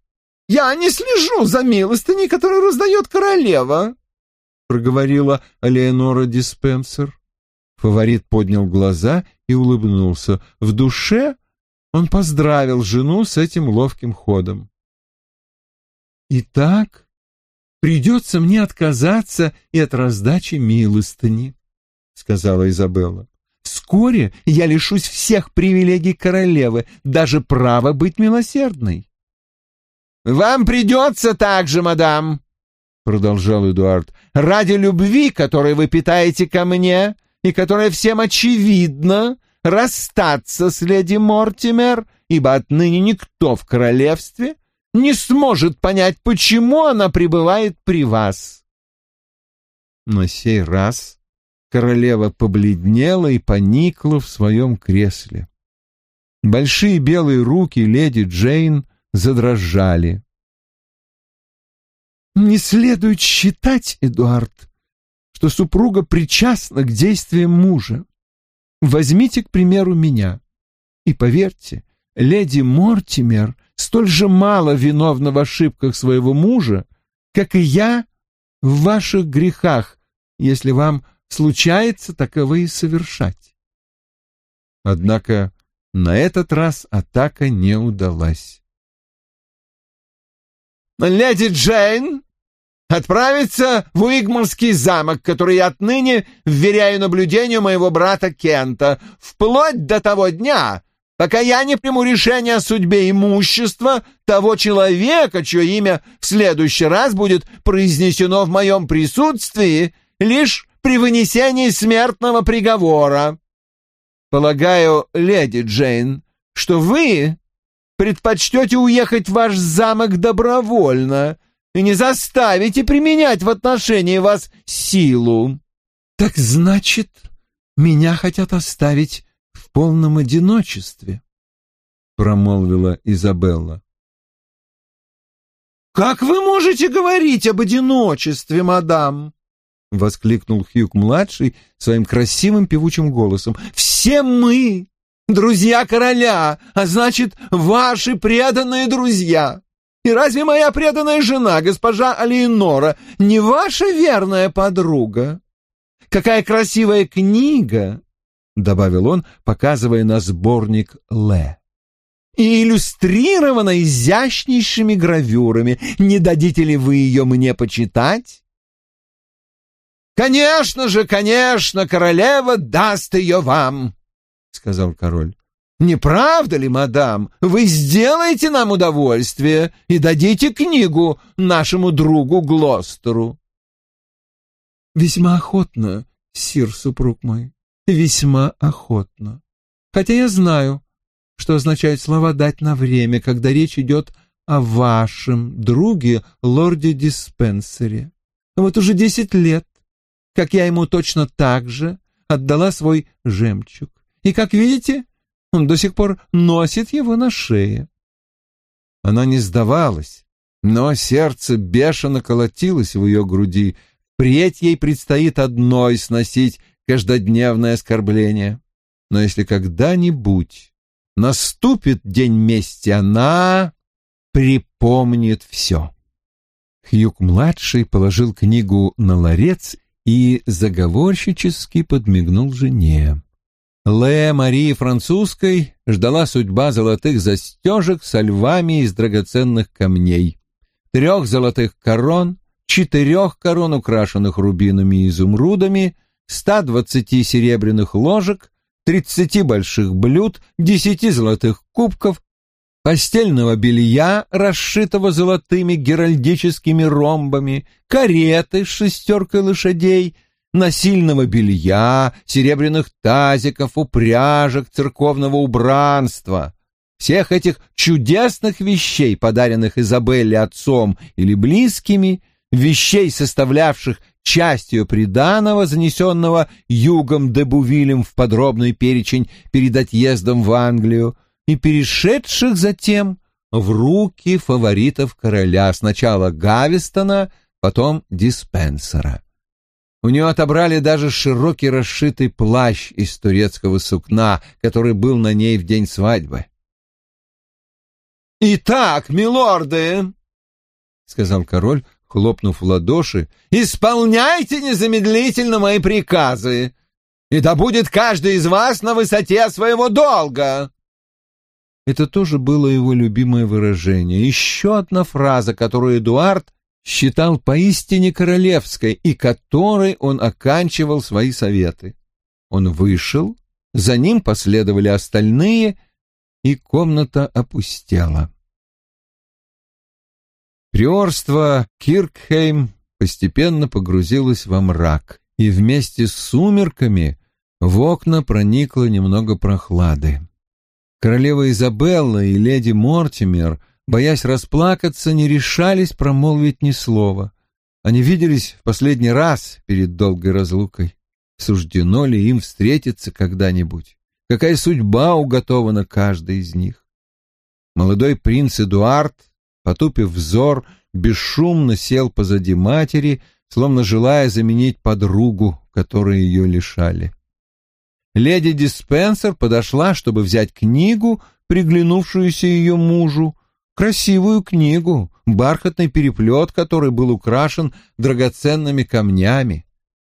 я не слежу за милостыней, которую раздает королева», — проговорила Леонора Диспенсер. Фаворит поднял глаза и улыбнулся. В душе он поздравил жену с этим ловким ходом. «Итак, придется мне отказаться и от раздачи милостыни», — сказала Изабелла. «Вскоре я лишусь всех привилегий королевы, даже права быть милосердной». «Вам придется так же, мадам», — продолжал Эдуард, — «ради любви, которой вы питаете ко мне и которая всем очевидна, расстаться с леди Мортимер, ибо отныне никто в королевстве не сможет понять, почему она пребывает при вас. На сей раз королева побледнела и поникла в своем кресле. Большие белые руки леди Джейн задрожали. «Не следует считать, Эдуард, что супруга причастна к действиям мужа. Возьмите, к примеру, меня. И поверьте, леди Мортимер столь же мало виновна в ошибках своего мужа, как и я в ваших грехах, если вам случается таковые совершать. Однако на этот раз атака не удалась. «Леди Джейн отправится в Уигморский замок, который я отныне вверяю наблюдению моего брата Кента, вплоть до того дня, пока я не приму решение о судьбе имущества того человека, чье имя в следующий раз будет произнесено в моем присутствии лишь при вынесении смертного приговора. Полагаю, леди Джейн, что вы предпочтете уехать в ваш замок добровольно и не заставите применять в отношении вас силу. Так значит, меня хотят оставить в полном одиночестве, промолвила Изабелла. Как вы можете говорить об одиночестве, мадам? воскликнул Хьюк-младший своим красивым певучим голосом. «Все мы друзья короля, а значит, ваши преданные друзья. И разве моя преданная жена, госпожа Алиенора, не ваша верная подруга? Какая красивая книга!» — добавил он, показывая на сборник Ле. «И иллюстрирована изящнейшими гравюрами. Не дадите ли вы ее мне почитать?» «Конечно же, конечно, королева даст ее вам», — сказал король. Не правда ли, мадам? Вы сделаете нам удовольствие и дадите книгу нашему другу Глостеру. Весьма охотно, сир, супруг мой, весьма охотно. Хотя я знаю, что означают слова «дать на время», когда речь идет о вашем друге, лорде Диспенсере. Вот уже десять лет, как я ему точно так же отдала свой жемчуг. И, как видите, он до сих пор носит его на шее. Она не сдавалась, но сердце бешено колотилось в ее груди. Впредь ей предстоит одной сносить каждодневное оскорбление. Но если когда-нибудь наступит день мести, она припомнит все. Хьюк-младший положил книгу на ларец и заговорщически подмигнул жене. Ле Марии Французской ждала судьба золотых застежек со львами из драгоценных камней, трех золотых корон, четырех корон, украшенных рубинами и изумрудами, ста двадцати серебряных ложек, тридцати больших блюд, десяти золотых кубков, постельного белья, расшитого золотыми геральдическими ромбами, кареты с шестеркой лошадей, насильного белья, серебряных тазиков, упряжек, церковного убранства. Всех этих чудесных вещей, подаренных Изабелле отцом или близкими, вещей, составлявших часть ее приданого, занесенного югом де Бувилем в подробный перечень перед отъездом в Англию, и перешедших затем в руки фаворитов короля, сначала Гавистона, потом Диспенсера. У нее отобрали даже широкий расшитый плащ из турецкого сукна, который был на ней в день свадьбы. «Итак, милорды!» — сказал король, хлопнув в ладоши, — «исполняйте незамедлительно мои приказы, и да будет каждый из вас на высоте своего долга!» Это тоже было его любимое выражение. Еще одна фраза, которую Эдуард считал поистине королевской и которой он оканчивал свои советы. Он вышел, за ним последовали остальные, и комната опустела. Приорство Киркхейм постепенно погрузилось во мрак, и вместе с сумерками в окна проникло немного прохлады. Королева Изабелла и леди Мортимер, боясь расплакаться, не решались промолвить ни слова. Они виделись в последний раз перед долгой разлукой. Суждено ли им встретиться когда-нибудь? Какая судьба уготована каждой из них? Молодой принц Эдуард, потупив взор, бесшумно сел позади матери, словно желая заменить подругу, которой ее лишали. Леди Диспенсер подошла, чтобы взять книгу, приглянувшуюся ее мужу, красивую книгу, бархатный переплет, который был украшен драгоценными камнями.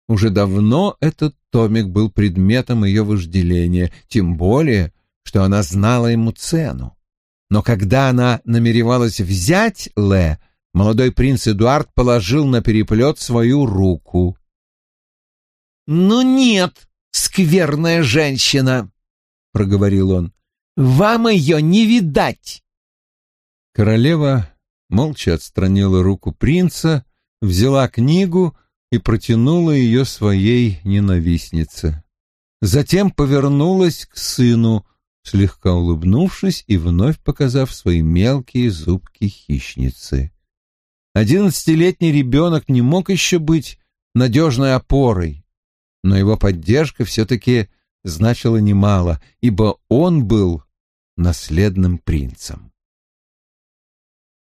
Уже давно этот томик был предметом ее вожделения, тем более, что она знала ему цену. Но когда она намеревалась взять Ле, молодой принц Эдуард положил на переплет свою руку. «Ну нет!» скверная женщина, — проговорил он. — Вам ее не видать. Королева молча отстранила руку принца, взяла книгу и протянула ее своей ненавистнице. Затем повернулась к сыну, слегка улыбнувшись и вновь показав свои мелкие зубки хищницы. Одиннадцатилетний ребенок не мог еще быть надежной опорой, но его поддержка все-таки значила немало, ибо он был наследным принцем.